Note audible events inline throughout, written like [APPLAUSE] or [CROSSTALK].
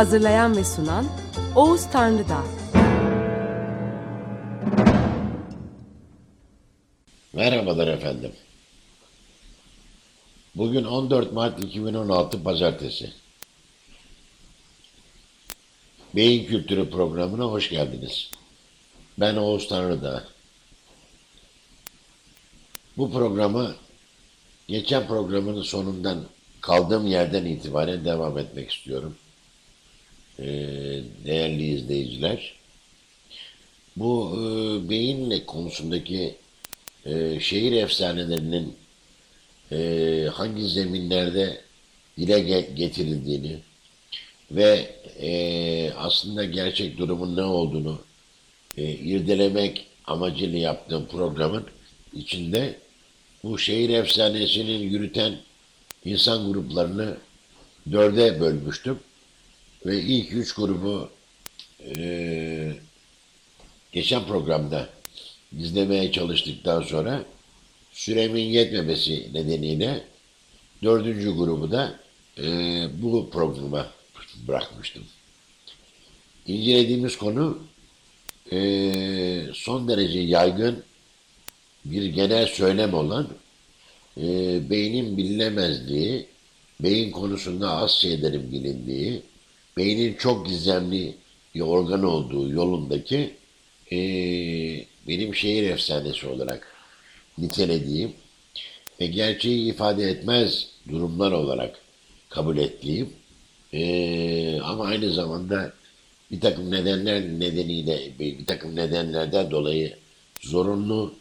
Hazırlayan ve sunan Oğuz Tanrıdağ. Merhabalar efendim. Bugün 14 Mart 2016 Pazartesi. Beyin Kültürü programına hoş geldiniz. Ben Oğuz Tanrıdağ. Bu programı geçen programın sonundan kaldığım yerden itibaren devam etmek istiyorum. Ee, değerli izleyiciler. Bu e, beyin konusundaki e, şehir efsanelerinin e, hangi zeminlerde dile getirildiğini ve e, aslında gerçek durumun ne olduğunu irdelemek amacıyla yaptığım programın içinde bu şehir efsanesinin yürüten insan gruplarını dörde bölmüştüm. Ve ilk üç grubu e, geçen programda izlemeye çalıştıktan sonra süremin yetmemesi nedeniyle dördüncü grubu da e, bu programa bırakmıştım. İncelediğimiz konu e, son derece yaygın bir genel söylem olan e, beynin bilinemezliği, beyin konusunda az şeylerin bilindiği, beynin çok gizemli bir organ olduğu yolundaki e, benim şehir efsanesi olarak nitelediğim ve gerçeği ifade etmez durumlar olarak kabul ettiğim e, ama aynı zamanda bir takım nedenler nedeniyle bir takım nedenlerden dolayı zorunlu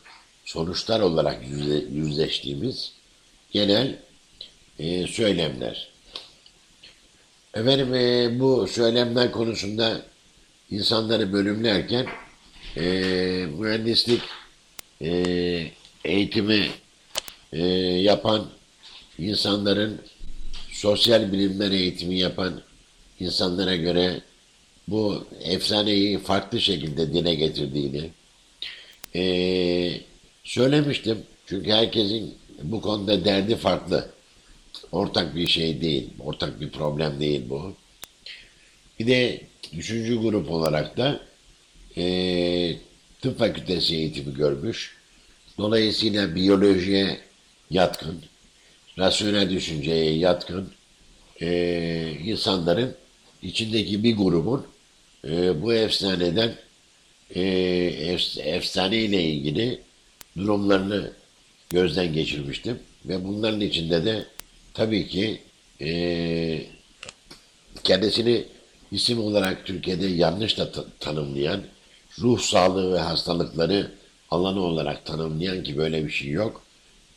sonuçlar olarak yüzle, yüzleştiğimiz genel e, söylemler. Efendim e, bu söylemler konusunda insanları bölümlerken e, mühendislik e, eğitimi e, yapan insanların sosyal bilimler eğitimi yapan insanlara göre bu efsaneyi farklı şekilde dile getirdiğini e, söylemiştim. Çünkü herkesin bu konuda derdi farklı. Ortak bir şey değil. Ortak bir problem değil bu. Bir de üçüncü grup olarak da e, tıp fakültesi eğitimi görmüş. Dolayısıyla biyolojiye yatkın, rasyonel düşünceye yatkın e, insanların içindeki bir grubun e, bu efsaneden e, efsane ile ilgili durumlarını gözden geçirmiştim. Ve bunların içinde de tabii ki e, kendisini isim olarak Türkiye'de yanlış da tanımlayan, ruh sağlığı ve hastalıkları alanı olarak tanımlayan ki böyle bir şey yok.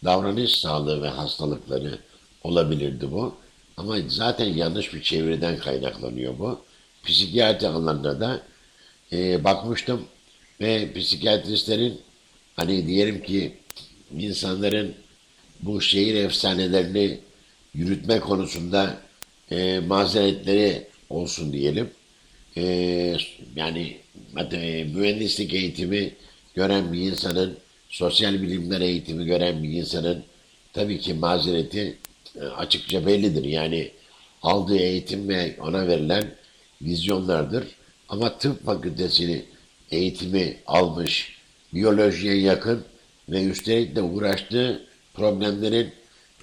Davranış sağlığı ve hastalıkları olabilirdi bu. Ama zaten yanlış bir çeviriden kaynaklanıyor bu. Psikiyatri alanında da e, bakmıştım ve psikiyatristlerin hani diyelim ki insanların bu şehir efsanelerini yürütme konusunda e, mazeretleri olsun diyelim. E, yani e, mühendislik eğitimi gören bir insanın, sosyal bilimler eğitimi gören bir insanın tabii ki mazereti e, açıkça bellidir. Yani aldığı eğitim ve ona verilen vizyonlardır. Ama tıp fakültesini eğitimi almış, biyolojiye yakın ve üstelik de uğraştığı problemlerin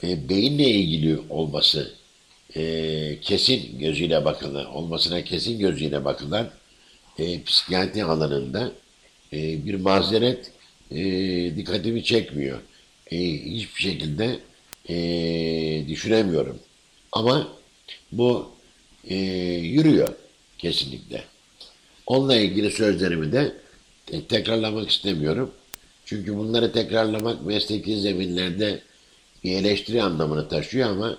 e, beyinle ilgili olması e, kesin gözüyle bakılan, olmasına kesin gözüyle bakılan e, psikiyatri alanında e, bir mazeret e, dikkatimi çekmiyor. E, hiçbir şekilde e, düşünemiyorum. Ama bu e, yürüyor kesinlikle. Onunla ilgili sözlerimi de e, tekrarlamak istemiyorum. Çünkü bunları tekrarlamak mesleki zeminlerde bir eleştiri anlamını taşıyor ama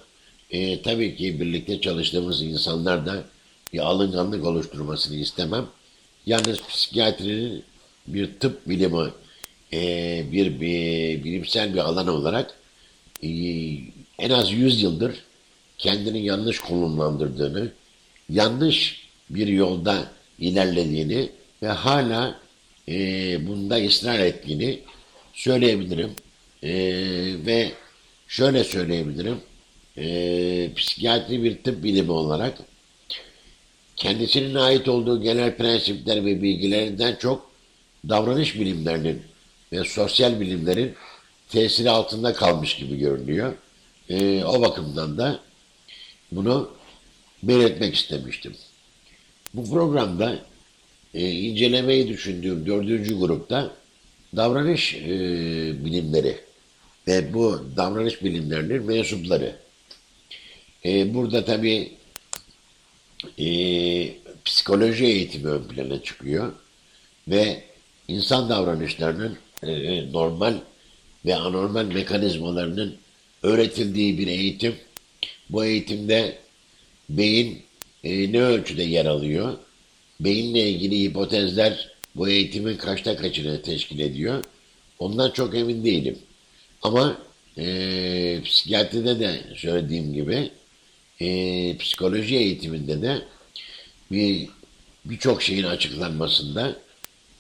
E, tabii ki birlikte çalıştığımız insanlar da bir alınganlık oluşturmasını istemem. Yalnız psikiyatrinin bir tıp bilimi, e, bir, bir bilimsel bir alan olarak e, en az 100 yıldır kendini yanlış konumlandırdığını, yanlış bir yolda ilerlediğini ve hala e, bunda ısrar ettiğini söyleyebilirim. E, ve şöyle söyleyebilirim. E, psikiyatri bir tıp bilimi olarak kendisinin ait olduğu genel prensipler ve bilgilerinden çok davranış bilimlerinin ve sosyal bilimlerin tesiri altında kalmış gibi görünüyor. E, o bakımdan da bunu belirtmek istemiştim. Bu programda e, incelemeyi düşündüğüm dördüncü grupta davranış e, bilimleri ve bu davranış bilimlerinin mensupları. E, burada tabii e, psikoloji eğitimi ön plana çıkıyor ve insan davranışlarının e, normal ve anormal mekanizmalarının öğretildiği bir eğitim. Bu eğitimde beyin e, ne ölçüde yer alıyor? Beyinle ilgili hipotezler bu eğitimin kaçta kaçını teşkil ediyor? Ondan çok emin değilim. Ama e, psikiyatride de söylediğim gibi e, psikoloji eğitiminde de bir birçok şeyin açıklanmasında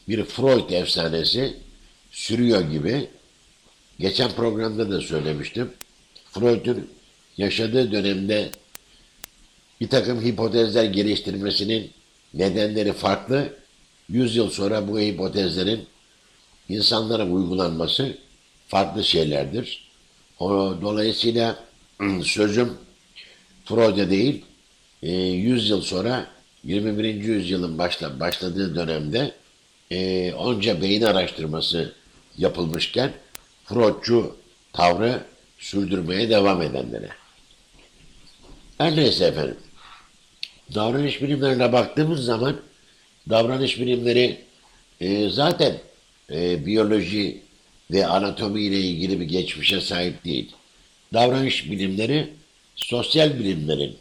bir Freud efsanesi sürüyor gibi geçen programda da söylemiştim. Freud'un yaşadığı dönemde bir takım hipotezler geliştirmesinin nedenleri farklı. Yüz yıl sonra bu hipotezlerin insanlara uygulanması farklı şeylerdir. O, dolayısıyla [CLEARS THROAT] sözüm Freud'a değil, e, 100 yıl sonra 21. yüzyılın başla, başladığı dönemde e, onca beyin araştırması yapılmışken Freudcu tavrı sürdürmeye devam edenlere. Her neyse efendim. Davranış bilimlerine baktığımız zaman davranış bilimleri e, zaten e, biyoloji ve anatomi ile ilgili bir geçmişe sahip değil. Davranış bilimleri sosyal bilimlerin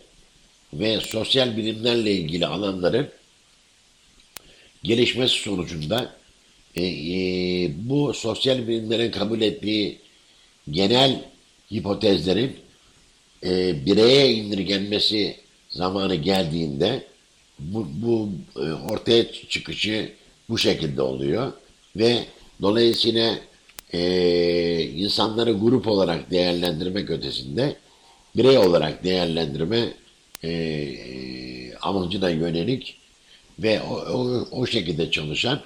ve sosyal bilimlerle ilgili alanların gelişmesi sonucunda e, e, bu sosyal bilimlerin kabul ettiği genel hipotezlerin e, bireye indirgenmesi zamanı geldiğinde bu, bu e, ortaya çıkışı bu şekilde oluyor ve dolayısıyla e, insanları grup olarak değerlendirmek ötesinde birey olarak değerlendirme e, e, amacına yönelik ve o, o, o şekilde çalışan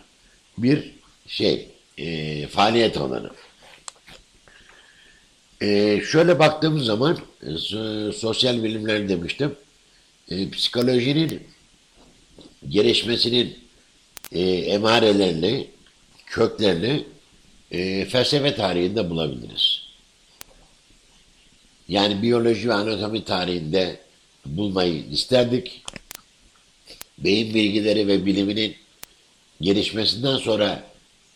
bir şey, e, faaliyet alanı. E, şöyle baktığımız zaman e, sosyal bilimler demiştim. E, psikolojinin gelişmesinin e, emarelerini, köklerini e, felsefe tarihinde bulabiliriz. Yani biyoloji ve anatomi tarihinde bulmayı isterdik. Beyin bilgileri ve biliminin gelişmesinden sonra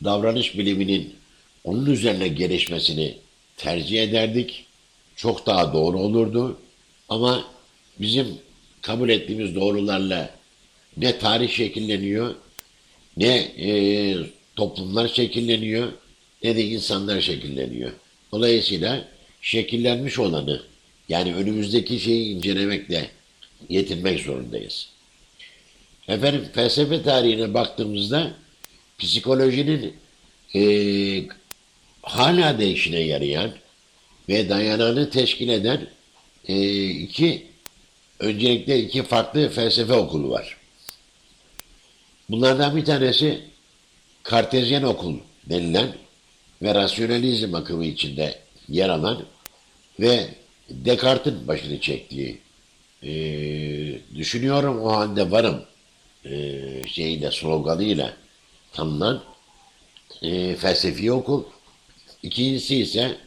davranış biliminin onun üzerine gelişmesini tercih ederdik. Çok daha doğru olurdu. Ama bizim kabul ettiğimiz doğrularla ne tarih şekilleniyor, ne e, toplumlar şekilleniyor, ne de insanlar şekilleniyor. Dolayısıyla şekillenmiş olanı, yani önümüzdeki şeyi incelemekle yetinmek zorundayız. Efendim felsefe tarihine baktığımızda psikolojinin e, hala da işine yarayan ve dayanağını teşkil eden e, iki öncelikle iki farklı felsefe okulu var. Bunlardan bir tanesi Kartezyen okul denilen ve rasyonalizm akımı içinde yer alan ve Descartes'in başını çektiği e, düşünüyorum o halde varım e, şeyiyle sloganıyla tanınan e, felsefi okul. İkincisi ise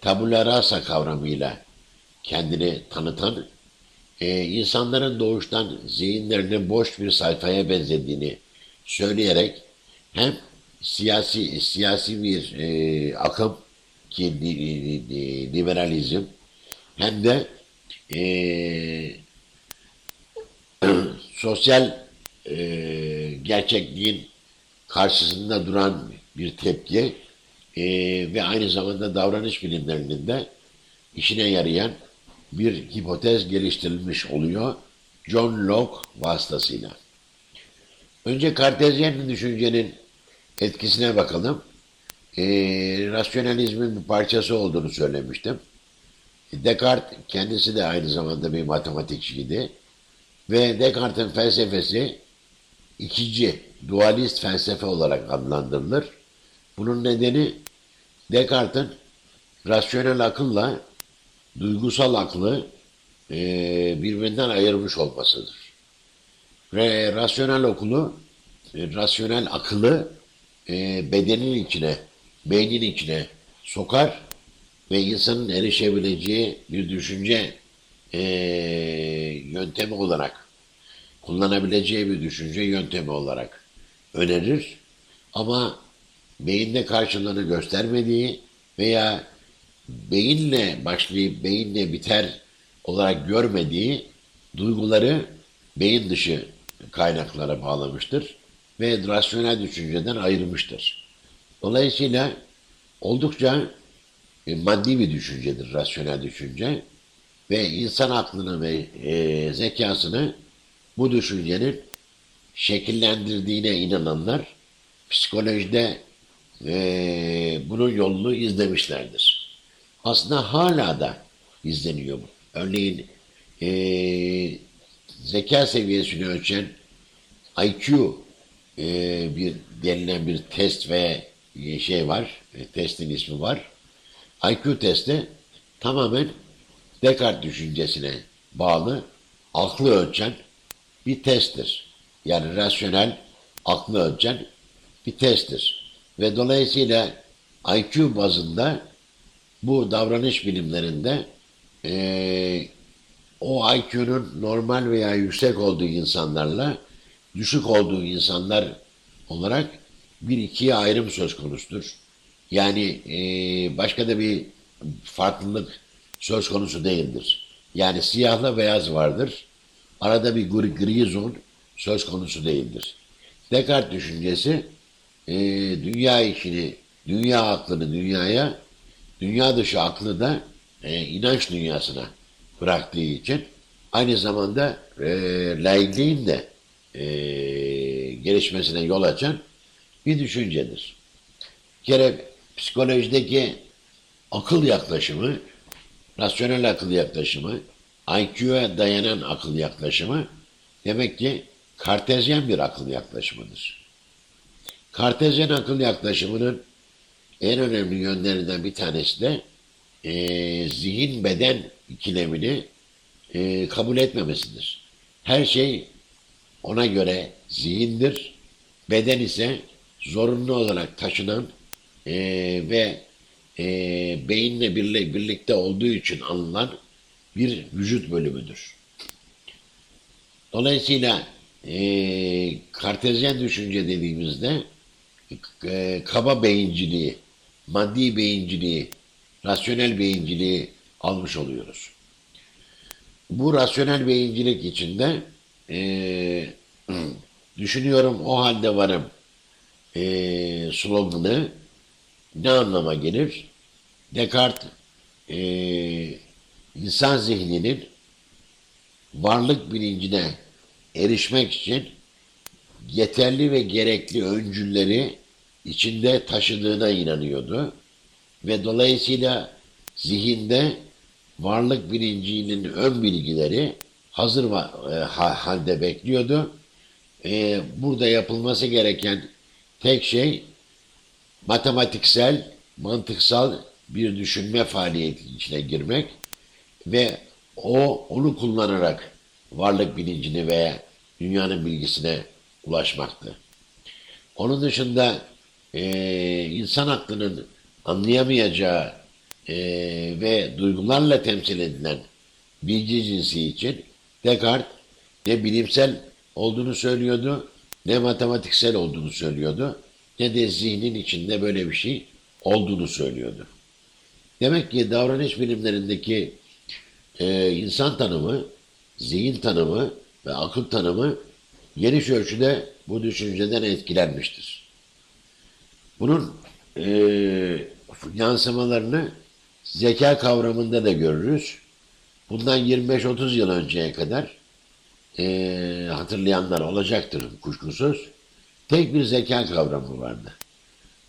tabula rasa kavramıyla kendini tanıtan e, insanların doğuştan zihinlerinin boş bir sayfaya benzediğini söyleyerek hem siyasi siyasi bir e, akım ki liberalizm hem de e, [CLEARS THROAT] sosyal e, gerçekliğin karşısında duran bir tepki e, ve aynı zamanda davranış bilimlerinin de işine yarayan bir hipotez geliştirilmiş oluyor John Locke vasıtasıyla. Önce kartezyen düşüncenin etkisine bakalım. E, rasyonalizmin bir parçası olduğunu söylemiştim. Descartes kendisi de aynı zamanda bir matematikçiydi. Ve Descartes'in felsefesi ikinci dualist felsefe olarak adlandırılır. Bunun nedeni Descartes'in rasyonel akılla duygusal aklı e, birbirinden ayırmış olmasıdır. Ve rasyonel okulu, e, rasyonel akıllı e, bedenin içine, beynin içine sokar ve insanın erişebileceği bir düşünce e, yöntemi olarak, kullanabileceği bir düşünce yöntemi olarak önerir. Ama beyinde karşılığını göstermediği veya beyinle başlayıp beyinle biter olarak görmediği duyguları beyin dışı kaynaklara bağlamıştır ve rasyonel düşünceden ayırmıştır. Dolayısıyla oldukça e, maddi bir düşüncedir rasyonel düşünce ve insan aklını ve e, zekasını bu düşüncenin şekillendirdiğine inananlar psikolojide e, bunun yolunu izlemişlerdir. Aslında hala da izleniyor bu. Örneğin e, zeka seviyesini ölçen IQ e, bir denilen bir test ve şey var. E, testin ismi var. IQ testi tamamen Descartes düşüncesine bağlı aklı ölçen bir testtir. Yani rasyonel aklı ölçen bir testtir. Ve dolayısıyla IQ bazında bu davranış bilimlerinde e, o IQ'nun normal veya yüksek olduğu insanlarla düşük olduğu insanlar olarak bir ikiye ayrım söz konusudur. Yani e, başka da bir farklılık söz konusu değildir. Yani siyahla beyaz vardır. Arada bir gri, gri zon söz konusu değildir. Descartes düşüncesi e, dünya işini, dünya aklını dünyaya, dünya dışı aklı da e, inanç dünyasına bıraktığı için aynı zamanda e, laikliğin de e, gelişmesine yol açan bir düşüncedir. Bir kere psikolojideki akıl yaklaşımı, rasyonel akıl yaklaşımı, IQ'ya dayanan akıl yaklaşımı demek ki kartezyen bir akıl yaklaşımıdır. Kartezyen akıl yaklaşımının en önemli yönlerinden bir tanesi de e, zihin beden ikilemini e, kabul etmemesidir. Her şey ona göre zihindir, beden ise zorunlu olarak taşınan e, ve e, beyinle birle, birlikte olduğu için alınan bir vücut bölümüdür. Dolayısıyla e, kartezyen düşünce dediğimizde e, kaba beyinciliği, maddi beyinciliği, rasyonel beyinciliği almış oluyoruz. Bu rasyonel beyincilik içinde e, düşünüyorum o halde varım e, sloganı ne anlama gelir? Descartes e, insan zihninin varlık bilincine erişmek için yeterli ve gerekli öncülleri içinde taşıdığına inanıyordu. Ve dolayısıyla zihinde varlık bilincinin ön bilgileri hazır e, halde bekliyordu. E, burada yapılması gereken tek şey matematiksel, mantıksal bir düşünme faaliyeti içine girmek ve o onu kullanarak varlık bilincini veya dünyanın bilgisine ulaşmaktı. Onun dışında e, insan aklının anlayamayacağı e, ve duygularla temsil edilen bilgi cinsi için Descartes ne bilimsel olduğunu söylüyordu, ne matematiksel olduğunu söylüyordu, ne de zihnin içinde böyle bir şey olduğunu söylüyordu. Demek ki davranış bilimlerindeki e, insan tanımı, zihin tanımı ve akıl tanımı geniş ölçüde bu düşünceden etkilenmiştir. Bunun e, yansımalarını zeka kavramında da görürüz. Bundan 25-30 yıl önceye kadar e, hatırlayanlar olacaktır kuşkusuz. Tek bir zeka kavramı vardı.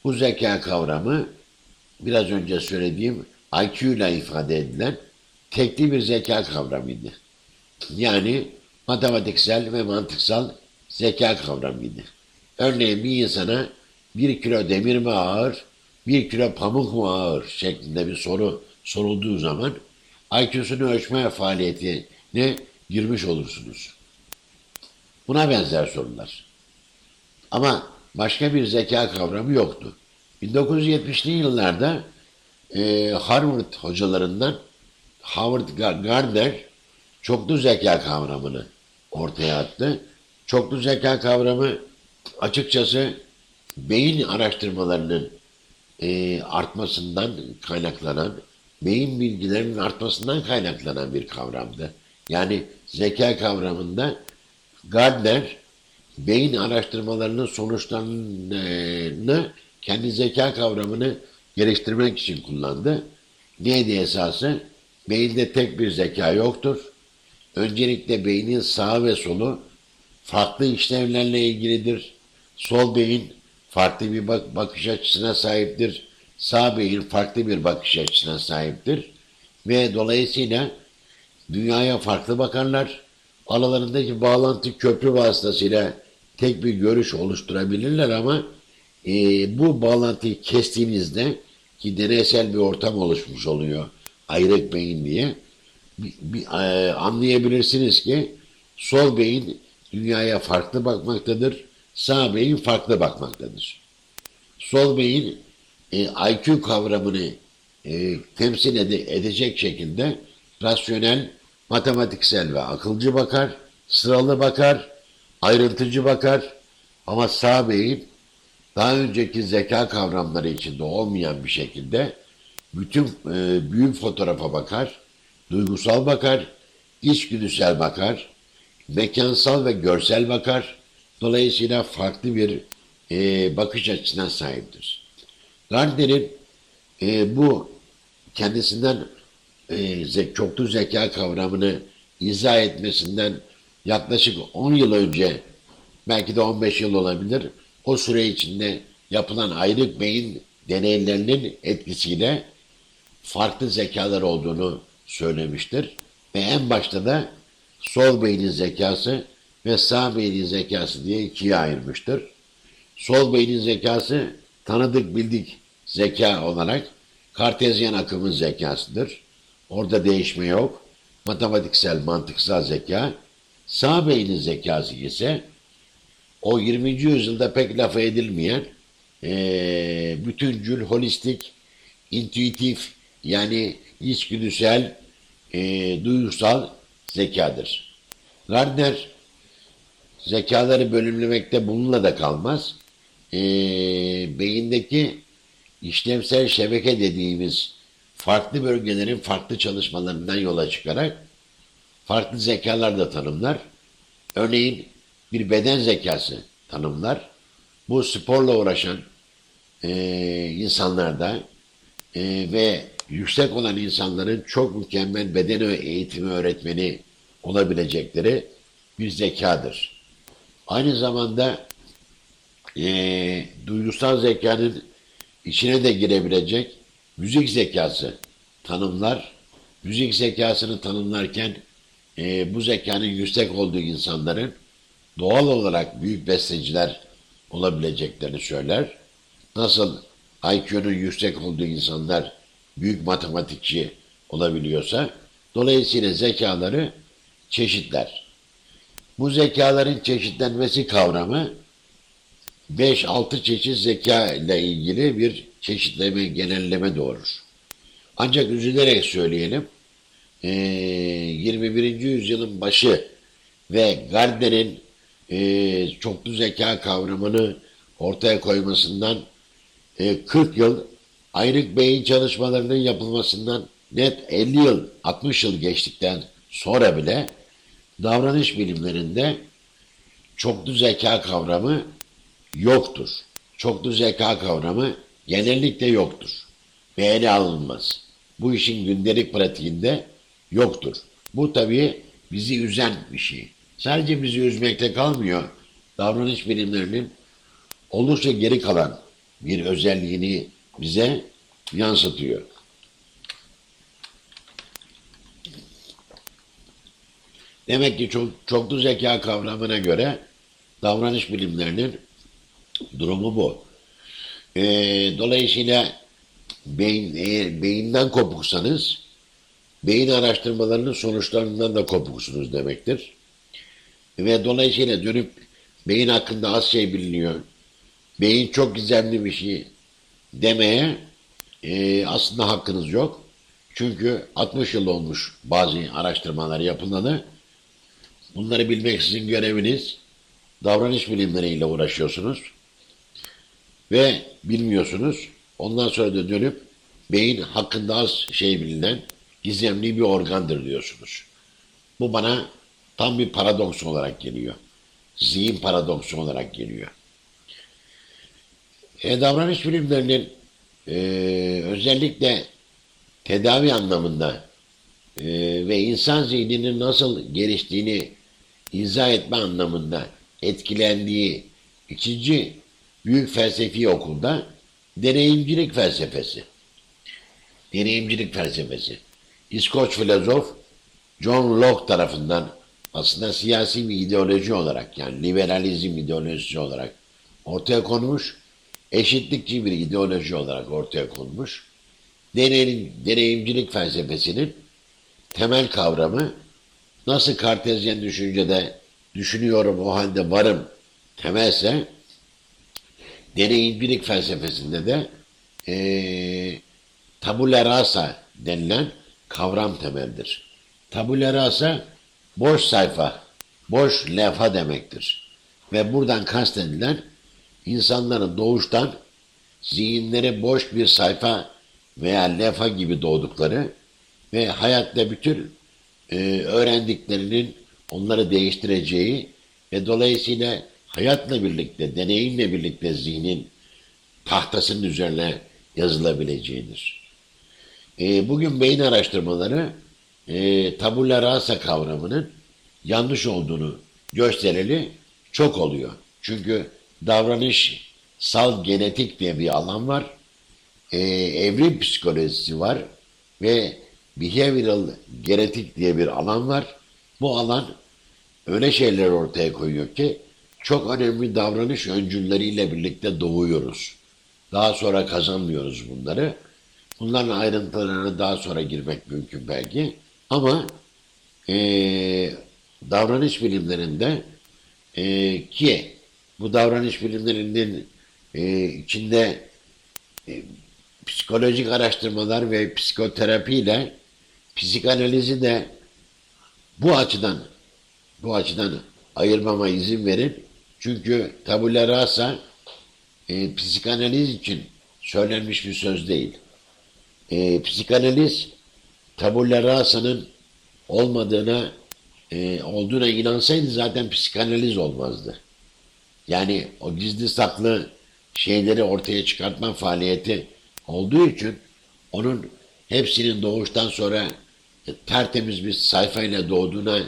Bu zeka kavramı biraz önce söylediğim IQ ile ifade edilen tekli bir zeka kavramıydı. Yani matematiksel ve mantıksal zeka kavramıydı. Örneğin bir insana bir kilo demir mi ağır, bir kilo pamuk mu ağır şeklinde bir soru sorulduğu zaman IQ'sunu ölçme faaliyetine girmiş olursunuz. Buna benzer sorular. Ama başka bir zeka kavramı yoktu. 1970'li yıllarda e, Harvard hocalarından Howard Gardner çoklu zeka kavramını ortaya attı. Çoklu zeka kavramı açıkçası beyin araştırmalarının e, artmasından kaynaklanan, beyin bilgilerinin artmasından kaynaklanan bir kavramdı. Yani zeka kavramında Gardner beyin araştırmalarının sonuçlarını kendi zeka kavramını geliştirmek için kullandı. Neydi esası? Beyinde tek bir zeka yoktur. Öncelikle beynin sağ ve solu farklı işlevlerle ilgilidir. Sol beyin farklı bir bak bakış açısına sahiptir. Sağ beyin farklı bir bakış açısına sahiptir. Ve dolayısıyla dünyaya farklı bakarlar. Aralarındaki bağlantı köprü vasıtasıyla tek bir görüş oluşturabilirler ama e, bu bağlantıyı kestiğinizde ki deneysel bir ortam oluşmuş oluyor ayrık beyin diye bir, bir, e, anlayabilirsiniz ki sol beyin dünyaya farklı bakmaktadır, sağ beyin farklı bakmaktadır. Sol beyin e, IQ kavramını e, temsil ede, edecek şekilde rasyonel, matematiksel ve akılcı bakar, sıralı bakar, ayrıntıcı bakar ama sağ beyin daha önceki zeka kavramları içinde olmayan bir şekilde bütün e, büyük fotoğrafa bakar, duygusal bakar, içgüdüsel bakar, mekansal ve görsel bakar. Dolayısıyla farklı bir e, bakış açısına sahiptir. Gardner'in e, bu kendisinden e, çoklu zeka kavramını izah etmesinden yaklaşık 10 yıl önce belki de 15 yıl olabilir o süre içinde yapılan ayrık beyin deneylerinin etkisiyle farklı zekalar olduğunu söylemiştir. Ve en başta da sol beynin zekası ve sağ beynin zekası diye ikiye ayırmıştır. Sol beynin zekası tanıdık bildik zeka olarak kartezyen akımın zekasıdır. Orada değişme yok. Matematiksel, mantıksal zeka. Sağ beynin zekası ise o 20. yüzyılda pek lafı edilmeyen e, bütüncül, holistik, intuitif yani içgüdüsel, e, duygusal zekadır. Gardner zekaları bölümlemekte bununla da kalmaz. E, beyindeki işlevsel şebeke dediğimiz farklı bölgelerin farklı çalışmalarından yola çıkarak farklı zekalar da tanımlar. Örneğin bir beden zekası tanımlar. Bu sporla uğraşan e, insanlarda e, ve yüksek olan insanların çok mükemmel beden eğitimi öğretmeni olabilecekleri bir zekadır. Aynı zamanda e, duygusal zekanın içine de girebilecek müzik zekası tanımlar. Müzik zekasını tanımlarken e, bu zekanın yüksek olduğu insanların doğal olarak büyük besteciler olabileceklerini söyler. Nasıl IQ'nun yüksek olduğu insanlar büyük matematikçi olabiliyorsa dolayısıyla zekaları çeşitler. Bu zekaların çeşitlenmesi kavramı 5-6 çeşit zeka ile ilgili bir çeşitleme, genelleme doğurur. Ancak üzülerek söyleyelim, 21. yüzyılın başı ve Gardner'in çoklu zeka kavramını ortaya koymasından 40 yıl ayrık beyin çalışmalarının yapılmasından net 50 yıl, 60 yıl geçtikten sonra bile davranış bilimlerinde çoklu zeka kavramı yoktur. Çoklu zeka kavramı genellikle yoktur. Ele alınmaz. Bu işin gündelik pratiğinde yoktur. Bu tabii bizi üzen bir şey. Sadece bizi üzmekte kalmıyor. Davranış bilimlerinin oldukça geri kalan bir özelliğini bize yansıtıyor. Demek ki çok, çoklu zeka kavramına göre davranış bilimlerinin durumu bu. E, dolayısıyla beyin, eğer beyinden kopuksanız beyin araştırmalarının sonuçlarından da kopuksunuz demektir. Ve dolayısıyla dönüp beyin hakkında az şey biliniyor. Beyin çok gizemli bir şey demeye e, aslında hakkınız yok. Çünkü 60 yıl olmuş bazı araştırmalar yapılalı. Bunları bilmek sizin göreviniz. Davranış bilimleriyle uğraşıyorsunuz. Ve bilmiyorsunuz. Ondan sonra da dönüp beyin hakkında az şey bilinen gizemli bir organdır diyorsunuz. Bu bana tam bir paradoks olarak geliyor. Zihin paradoksu olarak geliyor. E, davranış bilimlerinin e, özellikle tedavi anlamında e, ve insan zihninin nasıl geliştiğini izah etme anlamında etkilendiği ikinci büyük felsefi okulda deneyimcilik felsefesi. Deneyimcilik felsefesi. İskoç filozof John Locke tarafından aslında siyasi bir ideoloji olarak yani liberalizm ideolojisi olarak ortaya konmuş, eşitlikçi bir ideoloji olarak ortaya konmuş. Deneyim, deneyimcilik felsefesinin temel kavramı nasıl kartezyen düşüncede düşünüyorum o halde varım temelse deneyimcilik felsefesinde de e, tabula rasa denilen kavram temeldir. Tabula rasa boş sayfa, boş levha demektir. Ve buradan kastedilen insanların doğuştan zihinleri boş bir sayfa veya levha gibi doğdukları ve hayatta bütün e, öğrendiklerinin onları değiştireceği ve dolayısıyla hayatla birlikte, deneyimle birlikte zihnin tahtasının üzerine yazılabileceğidir. E, bugün beyin araştırmaları e, tabula rasa kavramının yanlış olduğunu göstereli çok oluyor. Çünkü davranış sal genetik diye bir alan var. E, evrim psikolojisi var ve behavioral genetik diye bir alan var. Bu alan öyle şeyler ortaya koyuyor ki çok önemli davranış öncülleriyle birlikte doğuyoruz. Daha sonra kazanmıyoruz bunları. Bunların ayrıntılarına daha sonra girmek mümkün belki. Ama e, davranış bilimlerinde e, ki bu davranış bilimlerinin e, içinde e, psikolojik araştırmalar ve psikoterapiyle psikanalizi de bu açıdan bu açıdan ayırmama izin verin. Çünkü tabula rasa e, psikanaliz için söylenmiş bir söz değil. E, psikanaliz tabula rasa'nın olmadığına e, olduğuna inansaydı zaten psikanaliz olmazdı. Yani o gizli saklı şeyleri ortaya çıkartma faaliyeti olduğu için onun hepsinin doğuştan sonra e, tertemiz bir sayfayla doğduğuna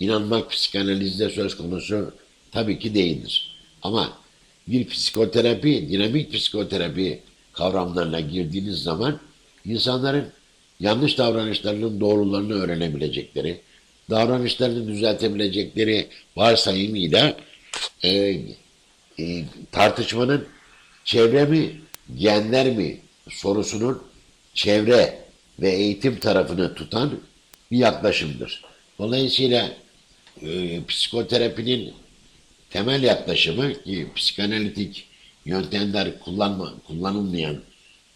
inanmak psikanalizde söz konusu tabii ki değildir. Ama bir psikoterapi, dinamik psikoterapi kavramlarına girdiğiniz zaman insanların yanlış davranışlarının doğrularını öğrenebilecekleri, davranışlarını düzeltebilecekleri varsayımıyla e, e, tartışmanın çevre mi, genler mi sorusunun çevre ve eğitim tarafını tutan bir yaklaşımdır. Dolayısıyla e, psikoterapinin temel yaklaşımı ki psikanalitik yöntemler kullanma, kullanılmayan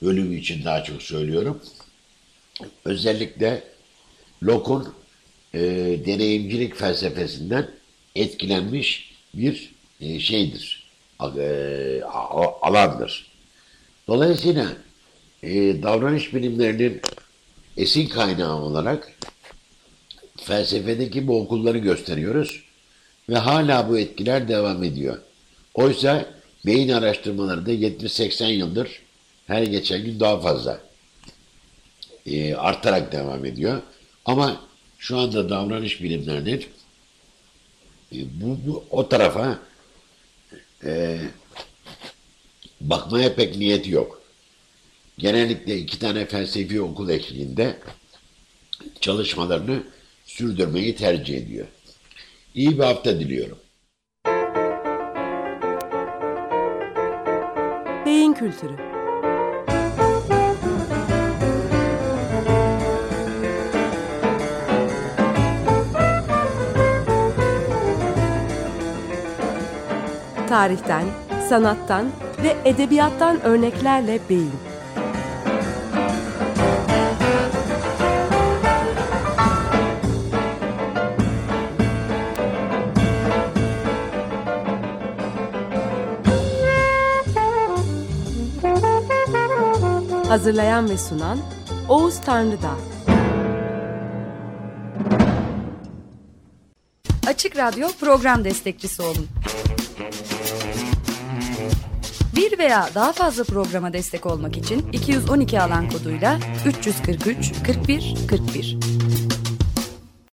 bölümü için daha çok söylüyorum. Özellikle Locke'un e, deneyimcilik felsefesinden etkilenmiş bir e, şeydir, e, alandır. Dolayısıyla e, davranış bilimlerinin esin kaynağı olarak felsefedeki bu okulları gösteriyoruz ve hala bu etkiler devam ediyor. Oysa beyin araştırmaları da 70-80 yıldır her geçen gün daha fazla e, artarak devam ediyor. Ama şu anda davranış bilimlerinin e, bu, bu o tarafa e, bakmaya pek niyeti yok. Genellikle iki tane felsefi okul eşliğinde çalışmalarını sürdürmeyi tercih ediyor. İyi bir hafta diliyorum. Beyin kültürü. Tarihten, sanattan ve edebiyattan örneklerle beyin. Hazırlayan ve sunan Oğuz Tanrıdağ. Açık Radyo program destekçisi olun. Bir veya daha fazla programa destek olmak için 212 alan koduyla 343 41 41